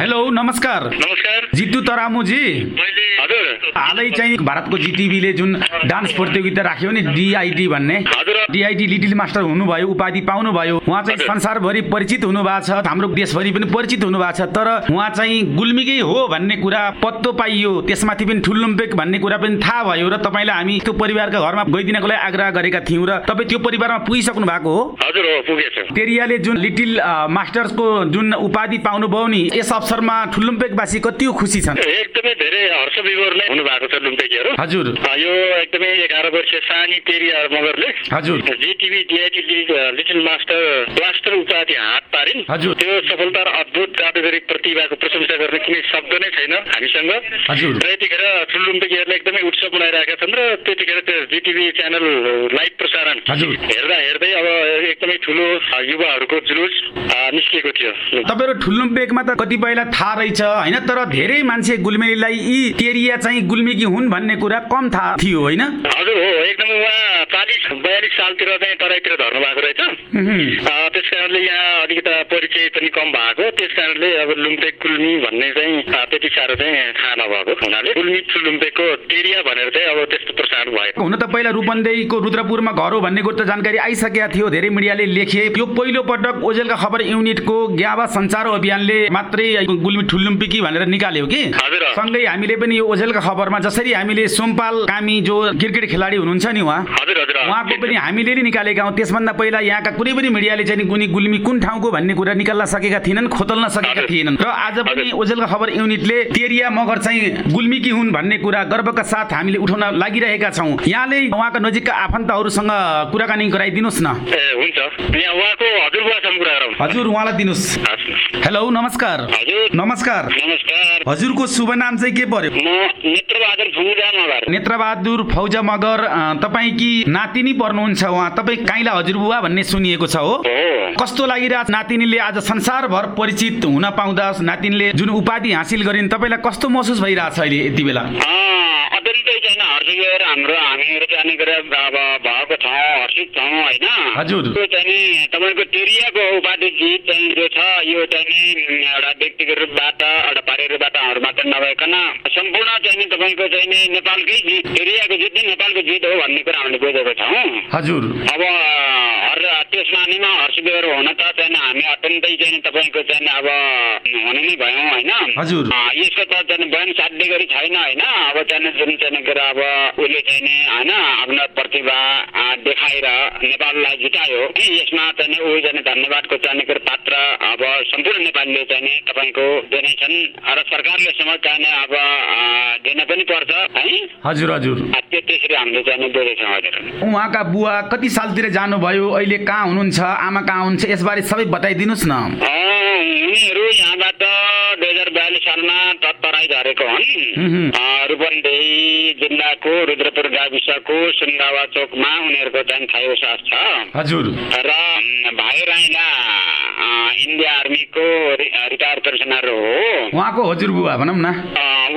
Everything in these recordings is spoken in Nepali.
हेलो नमस्कार। नमस्कार। जितु तरामुजी मैले हजुर। हालै चाहिँ भारतको जिटिभीले जुन डान्स प्रतियोगिता राख्यो नि डिआइटी भन्ने। हजुर डिआइटी लिटिल मास्टर हुनुभयो उपाधि पाउनुभयो। उहाँ चाहिँ। संसारभरि परिचित हुनु भएको छ हाम्रो देशभरि पनि परिचित हुनु भएको छ तर उहाँ चाहिँ गुल्मीकै हो भन्ने कुरा पत्तो पाइयो। त्यसमाथि पनि ठुल्लुम्पेक भन्ने कुरा पनि थाहा भयो र तपाईँलाई हामी त्यो परिवारका घरमा गइदिनको लागि आग्रह गरेका थियौँ र तपाईँ त्यो परिवारमा पुगिसक्नु भएको हो? हजुर तेरियाले जुन लिटिल मास्टर्सको जुन उपाधि पाउनुभयो नि यस अवसरमा ठुल्लुम्पेकवासी कति खुसी छन्? एकदमै धेरै हर्ष विवरले हुनु भएको छ लुम्पेकीहरू। हजुर। यो एकदमै एघार वर्षीय सानी तेरिया मगरले। हजुर। GTV DIT little master blaster उपाधि हात पारिन्। त्यो सफलता र अद्भुत कारिगरी प्रतिभाको प्रशंसा गर्ने कुनै शब्द नै छैन हामीसँग। र यतिखेर ठुलुम्पेकीहरूले एकदमै उत्सव मनाइरहेका छन् र त्यतिखेर त्यो जिटिभी च्यानल लाइभ प्रसारण। हेर्दा हेर्दै अब एकदमै ठुलो युवाहरूको जुलुस निस्किएको थियो तपाईँहरू ठुल्लुम्पेकमा त कतिपयलाई थाहा रहेछ होइन तर धेरै मान्छे गुल्मेलीलाई यी तेरिया चाहिँ गुल्मेकी हुन् भन्ने कुरा कम थाहा थियो होइन हजुर हो एकदमै उहाँ चालिस बयालिस सालतिर चाहिँ तराईतिर धर्नु भएको रहेछ। त्यस कारणले यहाँ अलिकता परिचय पनि कम भएको। त्यस कारणले अब लुम्पेक कुल्मी भन्ने चाहिँ त्यति साह्रो चाहिँ थाहा नभएको हुनाले कुल्मी लुम्पेकको टेरिया भनेर चाहिँ अब त्यस्तो प्रसारण भएको हुन त पहिला रूपन्देहीको रुद्रपुरमा घर हो भन्ने कुरो त जानकारी आइसकेका थियो। धेरै मिडियाले लेखे यो पहिलो पटक ओजेलका खबर युनिटको ग्याबा सञ्चार अभियानले मात्रै गुल्मी ठुल्लुम्पिकी भनेर निकाल्यो कि। सँगै हामीले पनि यो ओजेलका खबरमा जसरी हामीले सोमपाल कामी जो क्रिकेट खेलाडी हुनुहुन्छ नि उहाँ उहाँको पनि हामीले नै निकालेका हौँ। त्यसभन्दा पहिला यहाँका कुनै पनि मिडियाले चाहिँ कुनै गुल्मी कुन ठाउँको भन्ने कुरा निकाल्न सकेका थिएनन् खोतल्न सकेका। थिएनन्। र आज पनि ओजेलका खबर युनिटले तेरिया मगर चाहिँ गुल्मीकी हुन् भन्ने कुरा गर्वका साथ हामीले उठाउन लागिरहेका छौँ। यहाँले उहाँका नजिकका आफन्तहरूसँग कुराकानी गराइदिनुहोस् न। ए हुन्छ। उहाँको कुरा हजुर उहाँलाई दिनुहोस्। हस्। हेलो नमस्कार। नमस्कार। हजुरको शुभ नाम चाहिँ के पर्यो? नेत्रबहादुर फौजा मगर। अ, तपाईँकी नातिनी पर्नुहुन्छ? उहाँ तपाईँ काइला हजुरबुवा भन्ने सुनिएको छ हो? कस्तो लागिरहेको नातिनीले आज संसारभर परिचित हुन पाउँदा नातिनीले जुन उपाधि हासिल गरिन् तपाईँलाई कस्तो महसुस भइरहेछ अहिले यति बेला? हाम्रो हामीहरू जाने गरेर अब भएको ठाउँ हर्षित छौँ होइन। त्यो चाहिँ तपाईँको टेरियाको उपाधि जित चाहिँ जो छ यो चाहिँ एउटा व्यक्तिगत रूपबाट एउटा पारिवारिक रूपबाट मात्र नभइकन सम्पूर्ण चाहिँ नि तपाईँको चाहिँ नि नेपालकै जित टेरियाको जित नै नेपालको जित हो भन्ने कुरा हामीले बुझेको छौँ। हजुर। अब त्यसमा नि हर्षिएर हुन त चाहिँ हामी अत्यन्तै चाहिँ तपाईँको चाहिँ अब हुने नै भयौँ होइन यसको त चाहिँ बयान साध्य गरी छैन होइन अब चाहिँ जुन चाहिँ के अरे अब उसले चाहिँ नि होइन आफ्नो प्रतिभा देखाएर नेपाललाई जितायो कि यसमा चाहिँ ऊ चाहिँ धन्यवादको चाहिँ के पात्र अब सम्पूर्ण नेपालीले चाहिँ नि तपाईँको दिने छन् र सरकारले समेत चाहिँ अब दिन पनि पर्छ है हजुर। हजुर त्यसरी हामीले चाहिँ बुझेछौँ हजुर उहाँका बुवा कति सालतिर जानुभयो अहिले कहाँ हुनुहुन्छ आमा कहाँ हुनुहुन्छ यसबारे सबै बताइदिनुहोस् न। उनीहरू यहाँबाट दुई हजार बयालिस सालमा त- तराई झरेको। हुन्। रूपन्देही जिल्लाको रुद्रपुर गाविसको सुन्दावा चोकमा उनीहरूको चाहिँ थाइसास छ। हजुर। र भाइ राइला अँ, इन्डिया आर्मीको रिटायर पेन्सनर हो। उहाँको हजुरबुवा भनौँ न।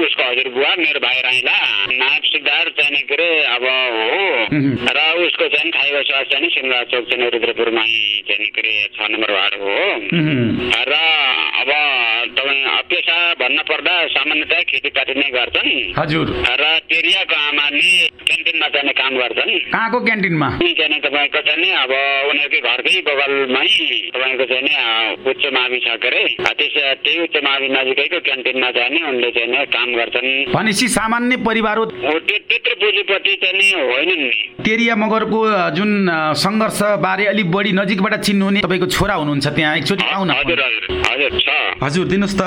उसको हजुरबुवा मेरो भाइ राइला नायब सुधार चाहिँ के अरे अब हो। र उसको चाहिँ थाइसास चाहिँ सिमला चोक चाहिँ रुद्रपुरमै चाहिँ के अरे छ नम्बर वार्ड हो। र पेसा भन्न पर्दा सामान्यतया खेतीपाती नै गर्छन्। हजुर। र टेरियाको आमाले क्यान्टिनमा जाने काम गर्छन्। कहाँको क्यान्टिनमा? चाहिँ तपाईँको चाहिँ नि अब उनीहरूकै घरकै बगलमै तपाईँको चाहिँ उच्च मावि छ के अरे त्यस त्यही उच्च मावि नजिकैको क्यान्टिनमा जाने उनले चाहिँ नि काम गर्छन्। भनेपछि सामान्य परिवार हो। हो, त्यो त्यत्रो पुँजीपति चाहिँ नि होइनन् नि। तेरिया मगरको जुन अ, सङ्घर्षबारे अलिक बढी नजिकबाट चिन्नुहुने तपाईँको छोरा हुनुहुन्छ त्यहाँ। एकचोटि पाउन हजुर हजुर हजुर छ। हजुर दिनुहोस् त।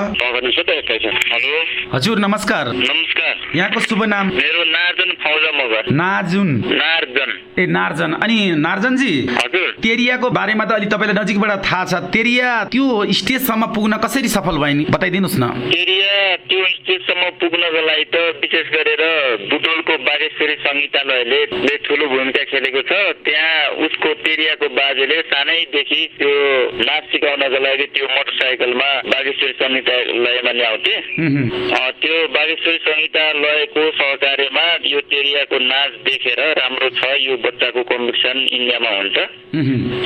हजुर नमस्कार। नमस्कार। यहाँको शुभ नाम? मेरो नार्जन फौजा मगर। नाजुन नार्जन। ए नार्जन। अनि नार्जनजी हजुर। तेरियाको बारेमा त अलि तपाईँलाई नजिकबाट थाहा छ। तेरिया त्यो स्टेजसम्म पुग्न कसरी सफल भयो नि बताइदिनुहोस् न। एरिया त्यो स्टेजसम्म पुग्नको लागि त विशेष गरेर बुटोलको बागेश्वरी सङ्गीतालयले ले ठुलो भूमिका खेलेको छ। त्यहाँ उसको तेरियाको बाजेले सानैदेखि त्यो नाच सिकाउनको लागि त्यो मोटरसाइकलमा बागेश्वरी सङ्गीतालय लयमा त्यो बागेश्वरी संहिता लयको सहकार्यमा यो तेरियाको नाच देखेर राम्रो छ यो बच्चाको कम्पिटिसन इन्डियामा हुन्छ।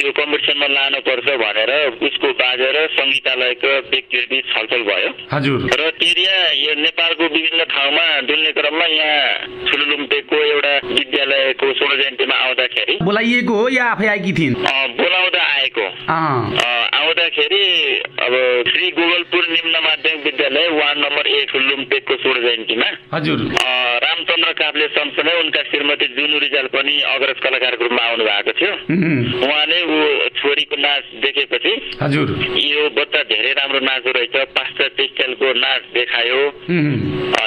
त्यो कम्पिटिसनमा लानुपर्छ भनेर उसको बाजे र सङ्गीतालयको व्यक्तिहरू छलफल भयो। हजुर। र तेरिया यो नेपालको विभिन्न ठाउँमा डुल्ने क्रममा यहाँ ठुलुलुम्पेको एउटा विद्यालयको सोह्र जयन्तीमा आउँदाखेरि बोलाइएको हो या आफै आएकी थिइन्? बोलाउँदा आएको। आउँदाखेरि अब श्री गोगलपुर निम्न माध्यमिक विद्यालय वार्ड नम्बर एक ठुलुम्पेकको सोह्र जयन्तीमा हजुर अ, रामचन्द्र काप्ले सँगसँगै उनका श्रीमती जुनु रिजाल पनि अग्रज कलाकारको रूपमा आउनु भएको थियो। उहुँ, उहाँले ऊ छोरीको नाच देखेपछि हजुर। यो बच्चा धेरै राम्रो नाच्दो रहेछ पाश्चात्य स्टाइलको नाच देखायो।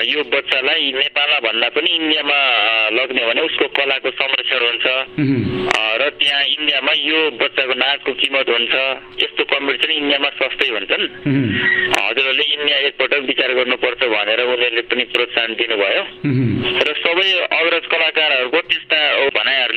यो बच्चालाई नेपालमा भन्दा पनि इन्डियामा लग्ने भने उसको कलाको संरक्षण हुन्छ। र त्यहाँ इन्डियामा यो बच्चाको नाचको किमत हुन्छ। यस्तो कम्पिटिसन इन्डियामा सस्तै हुन्छन्। हजुरहरूले इन्डिया एकपटक विचार गर्नुपर्छ भनेर उनीहरूले पनि प्रोत्साहन दिनुभयो। र सबै अग्रज कलाकारहरूको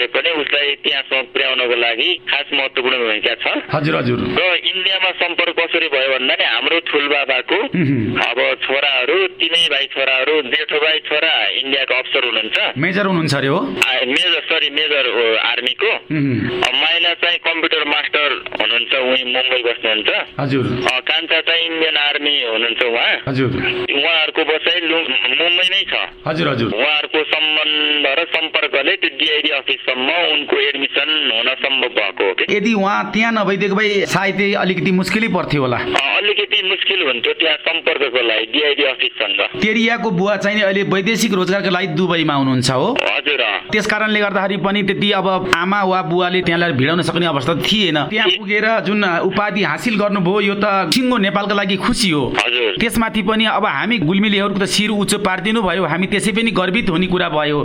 भनाइहरूले पनि उसलाई त्यहाँसम्म पुर्याउनको लागि खास महत्त्वपूर्ण भूमिका छ। हजुर हजुर। र इन्डियामा सम्पर्क कसरी भयो भन्दा नि हाम्रो ठुलबाबाको उहुँ, अब छोराहरू तिनै भाइ छोराहरू जेठो भाइ छोरा इन्डियाको अफसर हुनुहुन्छ। मेजर हुनुहुन्छ अरे हो? मेजर सरी मेजर आर्मीको। उहुँ, माइला चाहिँ कम्प्युटर मास्टर हुनुहुन्छ उही मुम्बई बस्नुहुन्छ हजुर। कान्छा चाहिँ इन्डियन आर्मी हुनुहुन्छ उहाँ। हजुर। उहाँहरूको बसाइ मुम्बई नै छ। हजुर हजुर। उहाँहरूको सम्बन्ध र सम्पर्कले त्यो डिआइडी अफिससम्म उनको एडमिसन हुन सम्भव भएको हो कि? यदि उहाँ त्यहाँ नभइदिएको भए सायद अलिकति मुस्किलै पर्थ्यो होला। अलिकति मुस्किल हुन्थ्यो त्यहाँ सम्पर्कको लागि डिआइडी अफिससँग। तेरियाको बुवा चाहिँ अहिले वैदेशिक रोजगारको लागि दुबईमा हुनुहुन्छ हो। हजुर। त्यस कारणले गर्दाखेरि पनि त्यति अब आमा वा बुवाले त्यहाँलाई भिडाउन सक्ने अवस्था थिएन। त्यहाँ पुगेर जुन उपाधि हासिल गर्नुभयो यो त सिङ्गो नेपालको लागि खुसी हो। हजुर। त्यसमाथि पनि अब हामी गुल्मिलेहरूको त शिर उच्च पारिदिनु भयो हामी त्यसै पनि गर्वित हुने कुरा भयो।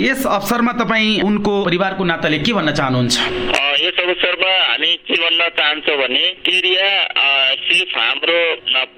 यस अवसरमा तपाईँ उनको परिवारको नाताले के भन्न चाहनुहुन्छ? यस अवसरमा हामी के भन्न चाहन्छौँ भने केरिया सिर्फ हाम्रो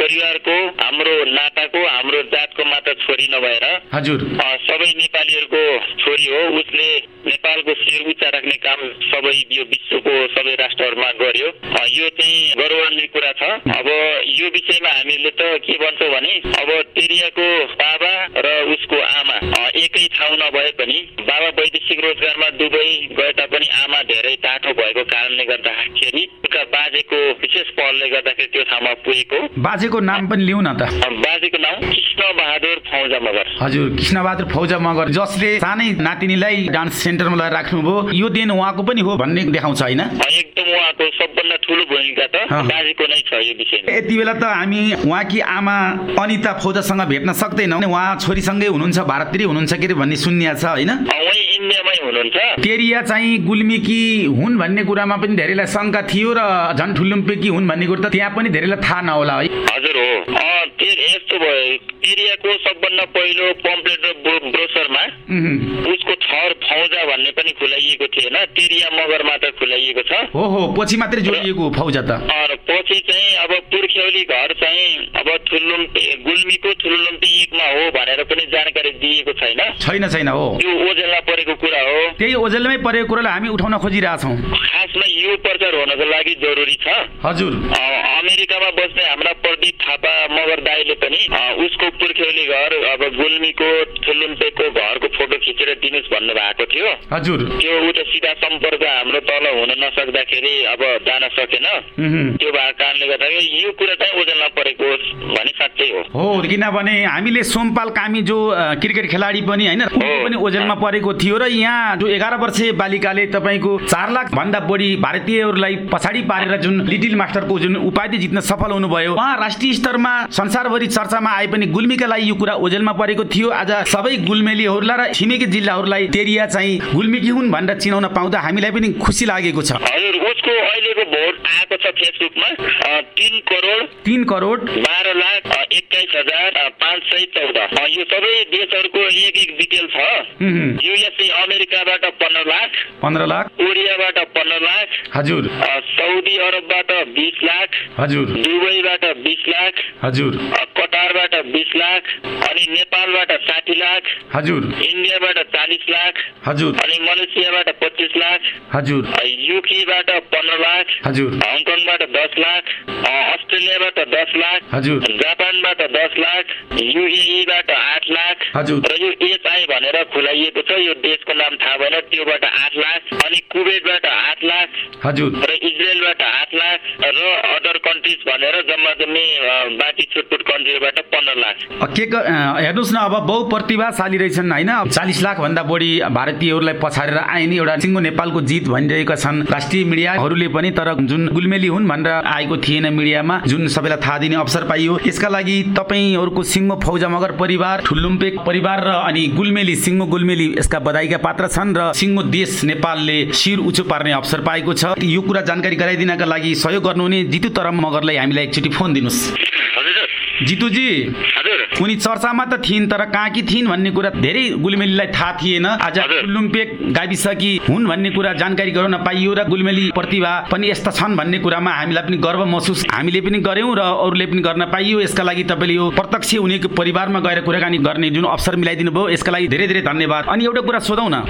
परिवारको हाम्रो नाताको हाम्रो जातको मात्र छोरी नभएर हजुर। सबै नेपालीहरूको छोरी हो। उसले नेपालको शिर उच्च राख्ने काम सबै यो विश्वको सबै राष्ट्रहरूमा गर्यो। यो चाहिँ गौरवान्वित कुरा छ। अब यो विषयमा हामीले त के भन्छौँ भने अब तेरियाको बाबा र उसको आमा एकै ठाउँ नभए पनि बाबा वैदेशिक रोजगारमा दुबई गए तापनि आमा धेरै टाढो भएको कारणले गर्दाखेरि बाजेको विशेष पहलले गर्दाखेरि त्यो ठाउँमा पुगेको। बाजेको नाम पनि लिउँ न त बाजेको नाम कृष्ण बहादुर फौजा मगर हजुर कृष्णबहादुर फौजा मगर जसले सानै नातिनीलाई डान्स सेन्टरमा लगाएर राख्नुभयो। यो दिन उहाँको पनि हो भन्ने देखाउँछ होइन? एकदम उहाँको सबभन्दा ठुलो भूमिका त। बाजेको नै छ यो विषयमा। यति बेला त हामी उहाँकी आमा अनिता फौजासँग भेट्न सक्दैनौँ। उहाँ छोरीसँगै हुनुहुन्छ भारततिरै हुनुहुन्छ के अरे भन्ने सुन्या छ होइन? इन्डियामै हुनुहुन्छ? तेरिया चाहिँ गुल्मीकी हुन् भन्ने कुरामा पनि धेरैलाई शङ्का थियो र झन् ठुलुम्पेकी हुन् भन्ने कुरो त त्यहाँ पनि धेरैलाई थाहा नहोला है। हजुर हो। यस्तो भयो? एरियाको सबभन्दा पहिलो पम्पलेट र ब्रो- ब्रोसरमा। उसको थर फौजा भन्ने पनि खुलाइएको थिएन तिरिया मगर मात्र खुलाइएको छ। हो हो। पछि मात्रै जोडिएको फौजा त। पछि चाहिँ अब पुर्ख्यौली घर चाहिँ अब थुलुम्पे गुल्मीको थुलुम्पे एकमा हो भनेर पनि जानकारी दिएको छैन। छैन छैन हो। यो ओजेलमा परेको कुरा हो। त्यही ओजेलमै परेको कुरालाई हामी उठाउन खोजिरहेछौँ। खासमा यो प्रचार हुनको लागि जरुरी छ। हजुर। अमेरिकामा बस्ने हाम्रा प्रदीप थापा मगर दाईले पनि उसको पुर्ख्यौली घर अब गुल्मीको थुलुम्पेको घरको फोटो खिचेर दिनुहोस् भन्नु भएको थियो। हजुर। त्यो ऊ त सिधा सम्पर्क हाम्रो तल हुन नसक्दाखेरि अब जान सकेन। त्यो भएको कारणले गर्दाखेरि यो कुरा चाहिँ ओजनमा परेको हो भने साँच्चै हो। हो किनभने हामीले सोमपाल कामी जो क्रिकेट खेलाडी पनि होइन पनि ओजेलमा परेको थियो र यहाँ जो एघार वर्षीय बालिकाले तपाईँको चार लाख भन्दा बढी भारतीयहरूलाई पछाडि पारेर जुन लिटिल मास्टरको जुन उपाधि जित्न सफल हुनुभयो उहाँ राष्ट्रिय स्तरमा संसारभरि चर्चामा आए पनि गुल्मीका लागि यो कुरा ओजेलमा परेको थियो। आज सबै गुल्मेलीहरूलाई र छिमेकी जिल्लाहरूलाई तेरिया चाहिँ गुल्मीकी हुन् भनेर चिनाउन पाउँदा हामीलाई पनि खुसी लागेको छ। आएको छ फेसबुकमा तिन करोड तिन करोड। बाह्र लाख एक्काइस हजार पाँच सय चौध। यो सबै देशहरूको एक एक डिटेल छ। युएसए अमेरिकाबाट पन्ध्र लाख। पन्ध्र लाख। कोरियाबाट पन्ध्र लाख। हजुर। साउदी अरबबाट बिस लाख। हजुर। दुबईबाट बिस लाख। हजुर। इन्डियाबाट बिस लाख अनि नेपालबाट साठी लाख हजुर। इन्डियाबाट चालिस लाख हजुर। अनि मलेसियाबाट पच्चिस लाख हजुर। युकेबाट पन्ध्र लाख हजुर। हङकङबाट दस लाख अस्ट्रेलियाबाट दस लाख हजुर। जापानबाट दस लाख युएईबाट आठ लाख हजुर। र यो एचआई भनेर खुलाइएको छ यो देशको नाम थाहा भएन त्योबाट आठ लाख अनि कुवेतबाट आठ लाख हजुर। र इजरायलबाट आठ लाख र अदर कन्ट्रिज भनेर जम्मा जम्मी बाँकी छुटपुट कन्ट्रीबाट पन्ध्र लाख। के हेर्नुहोस् न अब बहुप्रतिभाशाली रहेछन् होइन? चालिस लाख भन्दा बढी भारतीयहरूलाई पछाडेर आए नि एउटा सिङ्गो नेपालको जित भनिरहेका छन् राष्ट्रिय मिडियाहरूले पनि तर जुन गुलमेली हुन् भनेर आएको थिएन मिडियामा जुन सबैलाई थाहा दिने अवसर पाइयो यसका लागि तपाईँहरूको सिङ्गो फौजा मगर परिवार ठुल्लुम्पेक परिवार र अनि गुलमेली सिङ्गो गुलमेली यसका बधाईका पात्र छन् र सिङ्गो देश नेपालले शिर उचो पार्ने अवसर पाएको छ। यो कुरा जानकारी गराइदिनका लागि सहयोग गर्नुहुने जितु तरम मगरलाई हामीलाई एकचोटि फोन दिनुहोस्। जितुजी उनी चर्चामा त थिइन् तर कहाँ कि थिइन् भन्ने कुरा धेरै गुलमेलीलाई थाहा थिएन। आज। कुल्लुम्पेक गाविस कि हुन् भन्ने कुरा जानकारी गराउन पाइयो र गुलमेली प्रतिभा पनि यस्ता छन् भन्ने कुरामा हामीलाई पनि गर्व महसुस हामीले पनि गऱ्यौँ र अरूले पनि गर्न पाइयो। यसका लागि तपाईँले यो प्रत्यक्ष उनीको परिवारमा गएर कुराकानी गर्ने जुन अवसर मिलाइदिनु भयो यसका लागि धेरै धेरै धन्यवाद। अनि एउटा कुरा सोधौँ न।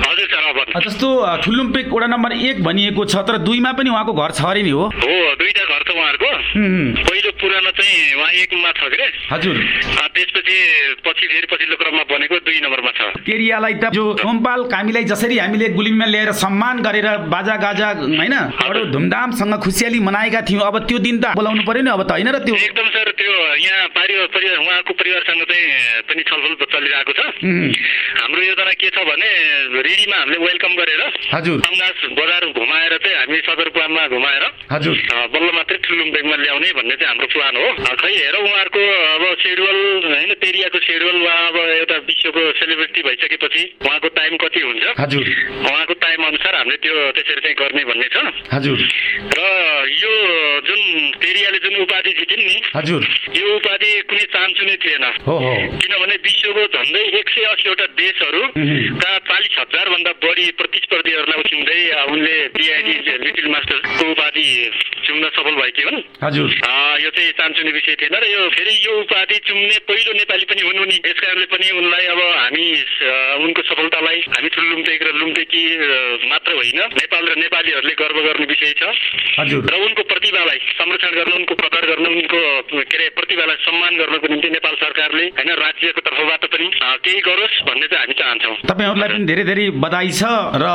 जस्तो अ, ठुल्लुम्पेक वडा नम्बर एक भनिएको छ तर दुईमा पनि उहाँको घर छ अरे नि हो। दुईटा घर छ उहाँहरूको। पहिलो पुरानो चाहिँ उहाँ एकमा छ के? हजुर। त्यसपछि पछि फेरि पछिल्लो क्रममा बनेको दुई नम्बरमा छ। एरियालाई त जो सोमपाल कामीलाई जसरी हामीले गुलिममा ल्याएर सम्मान गरेर बाजा गाजा होइन बडो धुमधामसँग खुसियाली मनाएका थियौँ अब त्यो दिन त बोलाउनु पर्यो नि अब त होइन र त्यो? एकदम सर त्यो यहाँ परिवार परिवार उहाँको परिवारसँग चाहिँ पनि छलफल चलिरहेको छ। हाम्रो योजना के छ भने रेडीमा हामीले वेलकम गरेर हजुर। अङ्गास बजार घुमाएर चाहिँ हामी सदरपुरमा घुमाएर हजुर। बल्ल मात्रै ठुलुम्बेकमा ल्याउने भन्ने चाहिँ हाम्रो प्लान हो। खै हेर उहाँहरूको अब सेड्युल होइन तेरियाको सेड्युल उहाँ अब एउटा विश्वको सेलिब्रिटी भइसकेपछि उहाँको टाइम कति हुन्छ? हजुर। उहाँको टाइम अनुसार हामीले त्यो त्यसरी चाहिँ गर्ने भन्ने छ। हजुर। र यो जुन तेरियाले जुन उपाधि जितिन् नि हजुर। यो उपाधि कुनै चान्चुने थिएन। हो हो। किनभने विश्वको झन्डै एक सय असीवटा देशहरूका चालिस हजार भन्दा बढी प्रतिस्पर्धीहरूलाई उछिन्दै अ, उनले बिआइडी लिटिल मास्टरको उपाधि चुम्न सफल भएकी हुन्। हजुर। यो चाहिँ चान्चुने विषय थिएन। र यो फेरि यो उपाधि चुम्ने पहिलो नेपाली पनि हुन् उनी। यस कारणले पनि उनलाई अब हामी उनको सफलतालाई हामी ठुलो लुम्टेक र लुम्टेकी मात्र होइन। नेपाल र नेपालीहरूले गर्व गर्ने विषय छ। र उनको प्रतिभालाई संरक्षण गर्न उनको कदर गर्न उनको के अरे प्रतिभालाई सम्मान गर्नको निम्ति नेपाल सरकारले होइन राज्यको तर्फबाट पनि केही गरोस् भन्ने चाहिँ हामी चाहन्छौँ। तपाईँहरूलाई पनि धेरै धेरै बधाई छ र।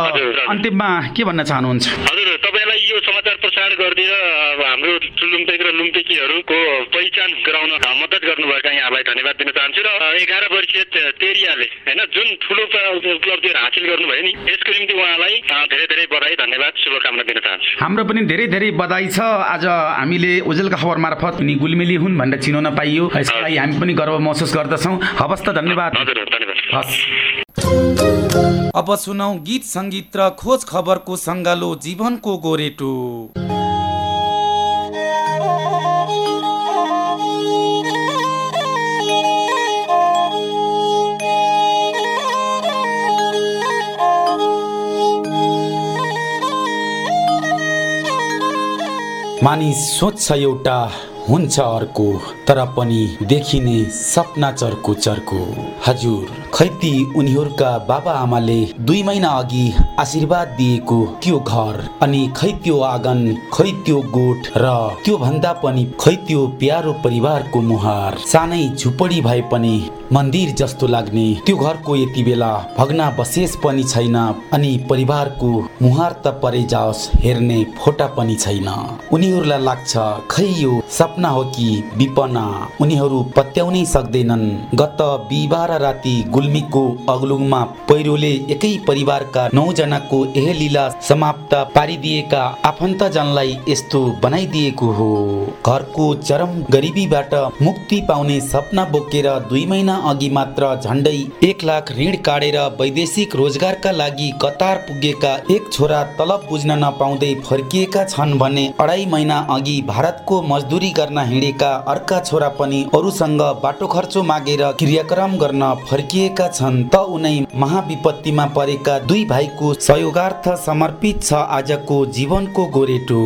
अन्तिममा के भन्न चाहनुहुन्छ? हजुर तपाईँलाई यो समाचार प्रसारण गरिदिएर हाम्रो लुम्पेक र लुम्पेकीहरूको पहिचान गराउन मद्दत गर्नुभएका यहाँलाई धन्यवाद दिन चाहन्छु। र एघार वर्षीय तेरियाले होइन जुन ठुलो उपलब्धिहरू हासिल गर्नुभयो नि। यसको निम्ति उहाँलाई धेरै धेरै बधाई धन्यवाद शुभकामना दिन चाहन्छु। हाम्रो पनि धेरै धेरै बधाई छ। आज हामीले ओजेलका खबर मार्फत उनी गुलमेली हुन् भनेर चिनाउन पाइयो यसका लागि हामी पनि गर्व महसुस गर्दछौँ। हवस् त धन्यवाद। हजुर धन्यवाद। हस् अब सुनौ गीत सङ्गीत र खोज खबरको सङ्गालो जीवनको गोरेटो। मानिस सोच्छ एउटा हुन्छ अर्को। तर पनि देखिने सपना चर्को चर्को। हजुर खैती उनीहरूका बाबा आमाले दुई महिना अघि आशीर्वाद दिएको त्यो घर अनि खै त्यो आँगन खै त्यो गोठ र त्यो भन्दा पनि खै त्यो प्यारो परिवारको मुहार। सानै झुपडी भए पनि मन्दिर जस्तो लाग्ने त्यो घरको यति बेला भग्ना बसेस पनि छैन अनि परिवारको मुहार त परे जाओस् हेर्ने फोटा पनि छैन। उनीहरूलाई लाग्छ खै यो सपना हो कि विपना उनीहरू पत्याउनै सक्दैनन्। गत बिहिबार राति गुल्मीको अग्लुङमा पहिरोले एकै परिवारका नौजनाको यह लीला समाप्त पारिदिएका आफन्तजनलाई यस्तो बनाइदिएको हो। घरको चरम गरिबीबाट मुक्ति पाउने सपना बोकेर दुई महिना अघि मात्र झन्डै एक लाख ऋण काटेर वैदेशिक रोजगारका लागि कतार पुगेका एक छोरा तलब बुझ्न नपाउँदै फर्किएका छन् भने अढाई महिना अघि भारतको मजदुरी गर्न हिँडेका अर्का छोरा पनि अरूसँग बाटो खर्चो मागेर क्रियाक्रम गर्न फर्किएका छन् त उनै महाविपत्तिमा परेका दुई भाइको सहयोगार्थ समर्पित छ आजको जीवनको गोरेटो।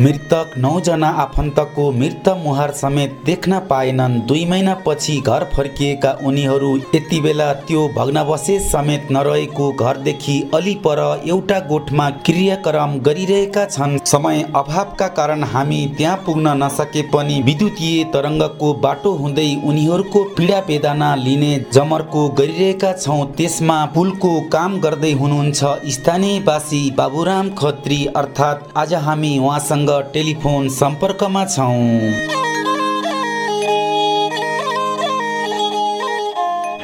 मृतक नौजना आफन्तको मृत मुहार समेत देख्न पाएनन्। दुई महिनापछि घर फर्किएका उनीहरू यति बेला त्यो भग्नावशेष समेत नरहेको घरदेखि अलि पर एउटा गोठमा क्रियाक्रम गरिरहेका छन्। समय अभावका कारण हामी त्यहाँ पुग्न नसके पनि विद्युतीय तरङ्गको बाटो हुँदै उनीहरूको पीडा वेदना लिने जमर्को गरिरहेका छौँ। त्यसमा पुलको काम गर्दै हुनुहुन्छ स्थानीयवासी बाबुराम खत्री अर्थात् आज हामी उहाँसँग टेलिफोन सम्पर्कमा छौँ।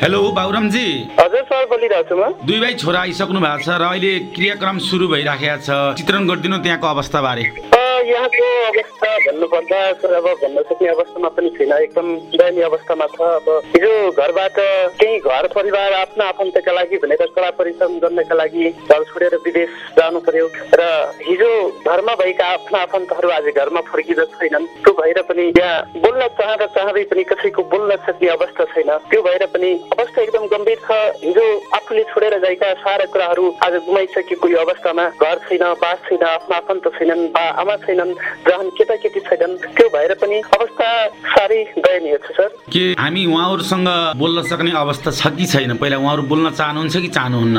हेलो बाबुरामजी। हजुर सर बोलिरहेको छु म। दुई भाइ छोरा आइसक्नु भएको छ र अहिले क्रियाक्रम सुरु भइराखेको छ। चित्रण गरिदिनु त्यहाँको अवस्थाबारे। अ, यहाँको अवस्था भन्नुपर्दा अब भन्न सक्ने अवस्थामा पनि छैन। एकदम दयनीय अवस्थामा छ। अब हिजो घरबाट केही घर परिवार आफ्ना आफन्तका लागि भनेर कडा परिश्रम गर्नका लागि घर छोडेर विदेश जानु पर्यो। र हिजो घरमा भएका आफ्ना आफन्तहरू आज घरमा फर्किँदा छैनन्। त्यो भएर पनि यहाँ बोल्न चाहँदा चाहँदै पनि कसैको बोल्न सक्ने अवस्था छैन। त्यो भएर पनि अवस्था एकदम गम्भीर छ। हिजो आफूले छोडेर गएका सारा कुराहरू आज गुमाइसकेको यो अवस्थामा घर छैन बास छैन आफ्नो आफन्त छैनन् बा आमा छैनन्। जहान केटाकेटी छैनन् त्यो भएर पनि अवस्था साह्रै दयनीय छ सर। के हामी उहाँहरूसँग बोल्न सक्ने अवस्था छ कि छैन? पहिला उहाँहरू बोल्न चाहनुहुन्छ कि चाहनुहुन्न?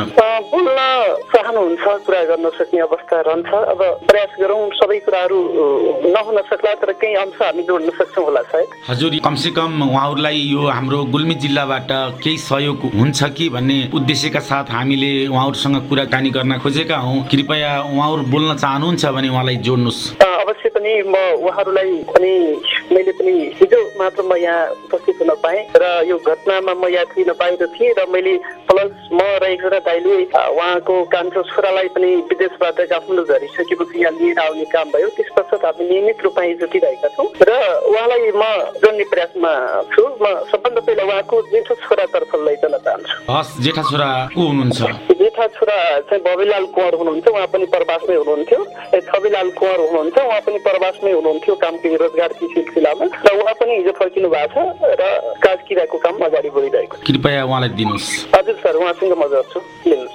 बोल्न चाहनुहुन्छ कुरा गर्न सक्ने अवस्था रहन्छ। अब प्रयास गरौँ सबै कुराहरू नहुन सक्ला तर केही अंश हामी जोड्न सक्छौँ होला सायद। हजुर कमसेकम उहाँहरूलाई यो हाम्रो गुल्मी जिल्लाबाट केही सहयोग हुन्छ कि भन्ने उद्देश्यका साथ हामीले उहाँहरूसँग कुराकानी गर्न खोजेका हौँ। कृपया उहाँहरू बोल्न चाहनुहुन्छ भने उहाँलाई जोड्नुहोस्। अवश्य पनि म उहाँहरूलाई पनि मैले पनि हिजो मात्र म यहाँ उपस्थित हुन पाएँ र यो घटनामा म यहाँ थिइन बाहिर थिएँ र मैले प्लस म र एकजना दाइले उहाँको कान्छो छोरालाई पनि विदेशबाट काठमाडौँ झरिसकेपछि यहाँ लिएर आउने काम भयो। त्यस पश्चात हामी नियमित रूपमा हिजो दिइरहेका छौँ र उहाँलाई म जोड्ने प्रयासमा छु। म सबभन्दा पहिला उहाँको जेठो छोरातर्फ लैजान चाहन्छु। हस् जेठा छोरा को हुनुहुन्छ? जेठा छोरा चाहिँ बबिलाल कुँवर हुनुहुन्छ। उहाँ पनि प्रवासमै हुनुहुन्थ्यो। छविलाल कुँवर हुनुहुन्छ। उहाँ पनि प्रवासमै हुनुहुन्थ्यो कामको रोजगारको सिलसिलामा। र उहाँ पनि हिजो फर्किनु भएको छ र काज किराको काम अगाडि बढिरहेको छ। कृपया उहाँलाई दिनुहोस्। हजुर सर उहाँसँग म गर्छु लिनुहोस्।